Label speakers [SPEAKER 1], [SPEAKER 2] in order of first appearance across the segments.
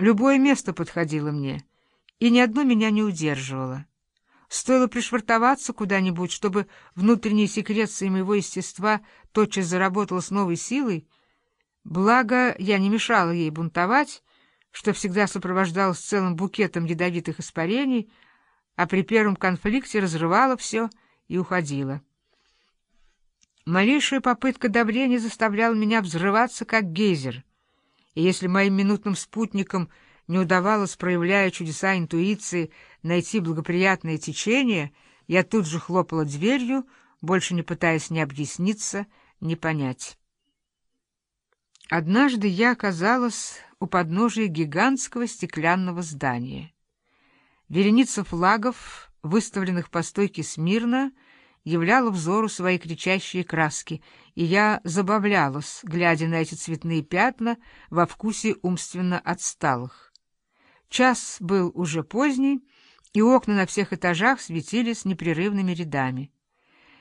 [SPEAKER 1] Любое место подходило мне, и ни одно меня не удерживало. Стоило пришвартоваться куда-нибудь, чтобы внутренние секреции моего естества тотчас заработала с новой силой, благо я не мешала ей бунтовать, что всегда сопровождалось целым букетом ядовитых испарений, а при первом конфликте разрывала все и уходила. Малейшая попытка давления заставляла меня взрываться, как гейзер, и если моим минутным спутникам не удавалось, проявляя чудеса интуиции, найти благоприятное течение, я тут же хлопала дверью, больше не пытаясь ни объясниться, ни понять. Однажды я оказалась у подножия гигантского стеклянного здания. Вереница флагов, выставленных по стойке смирно, являла взору свои кричащие краски, и я забавлялась, глядя на эти цветные пятна во вкусе умственно отсталых. Час был уже поздний, и окна на всех этажах светились непрерывными рядами.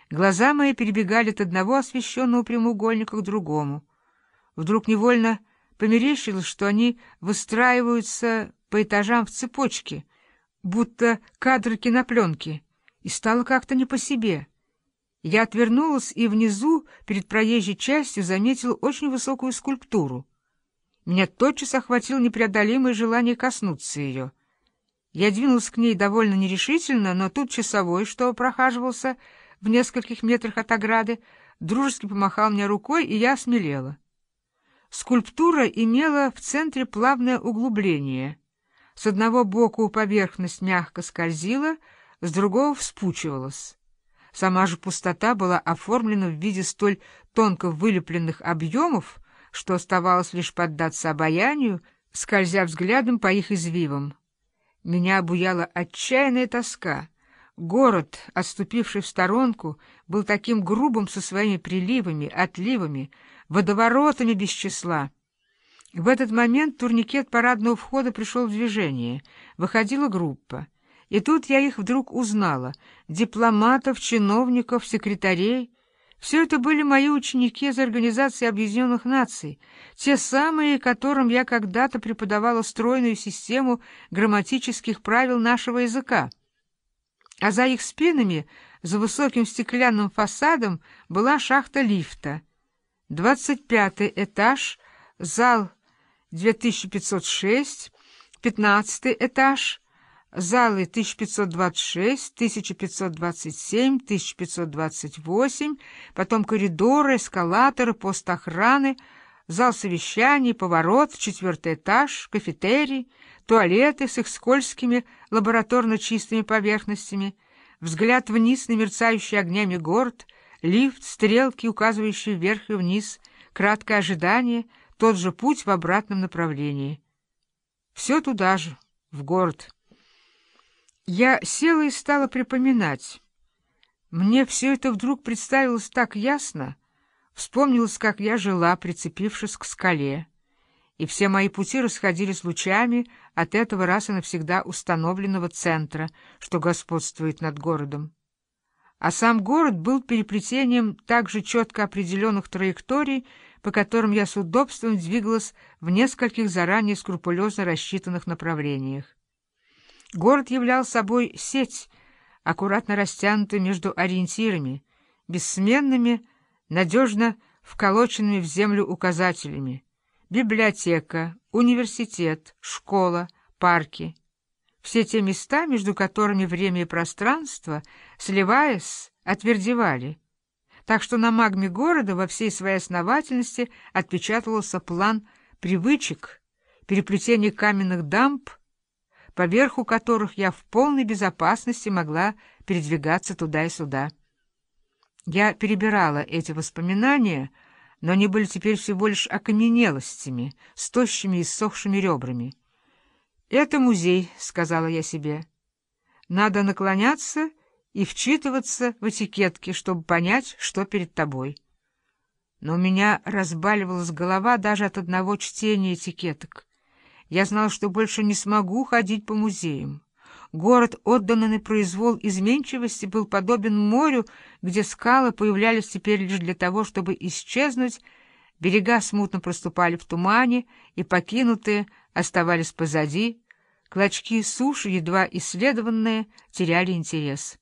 [SPEAKER 1] Глаза мои перебегали от одного освещенного прямоугольника к другому. Вдруг невольно померещилось, что они выстраиваются по этажам в цепочке, будто кадры кинопленки, и стало как-то не по себе. Я отвернулась и внизу, перед проезжей частью, заметила очень высокую скульптуру. Меня тотчас охватило непреодолимое желание коснуться ее. Я двинулась к ней довольно нерешительно, но тут часовой, что прохаживался в нескольких метрах от ограды, дружески помахал мне рукой, и я осмелела. Скульптура имела в центре плавное углубление. С одного боку поверхность мягко скользила, с другого вспучивалась. Сама же пустота была оформлена в виде столь тонко вылепленных объемов, что оставалось лишь поддаться обаянию, скользя взглядом по их извивам. Меня обуяла отчаянная тоска. Город, отступивший в сторонку, был таким грубым со своими приливами, отливами, водоворотами без числа. В этот момент турникет парадного входа пришел в движение. Выходила группа. И тут я их вдруг узнала. Дипломатов, чиновников, секретарей. Все это были мои ученики из Организации Объединенных Наций, те самые, которым я когда-то преподавала стройную систему грамматических правил нашего языка. А за их спинами, за высоким стеклянным фасадом, была шахта лифта. Двадцать пятый этаж, зал 2506, пятнадцатый этаж — Залы 1526, 1527, 1528, потом коридоры, эскалаторы, пост охраны, зал совещаний, поворот, четвертый этаж, кафетерий, туалеты с их скользкими лабораторно чистыми поверхностями, взгляд вниз на мерцающий огнями город, лифт, стрелки, указывающие вверх и вниз, краткое ожидание, тот же путь в обратном направлении. Все туда же, в город. Я села и стала припоминать. Мне все это вдруг представилось так ясно, вспомнилось, как я жила, прицепившись к скале, и все мои пути расходились лучами от этого раз и навсегда установленного центра, что господствует над городом. А сам город был переплетением также четко определенных траекторий, по которым я с удобством двигалась в нескольких заранее скрупулезно рассчитанных направлениях. Город являл собой сеть, аккуратно растянутую между ориентирами, бессменными, надежно вколоченными в землю указателями. Библиотека, университет, школа, парки. Все те места, между которыми время и пространство, сливаясь, отвердевали. Так что на магме города во всей своей основательности отпечатывался план привычек, переплетение каменных дамб, поверху которых я в полной безопасности могла передвигаться туда и сюда. Я перебирала эти воспоминания, но они были теперь всего лишь окаменелостями, с тощими и ссохшими ребрами. «Это музей», — сказала я себе. «Надо наклоняться и вчитываться в этикетки, чтобы понять, что перед тобой». Но у меня разбаливалась голова даже от одного чтения этикеток. Я знал, что больше не смогу ходить по музеям. Город, отданный на произвол изменчивости, был подобен морю, где скалы появлялись теперь лишь для того, чтобы исчезнуть, Берега смутно проступали в тумане, и покинутые оставались позади, клочки суши, едва исследованные, теряли интерес.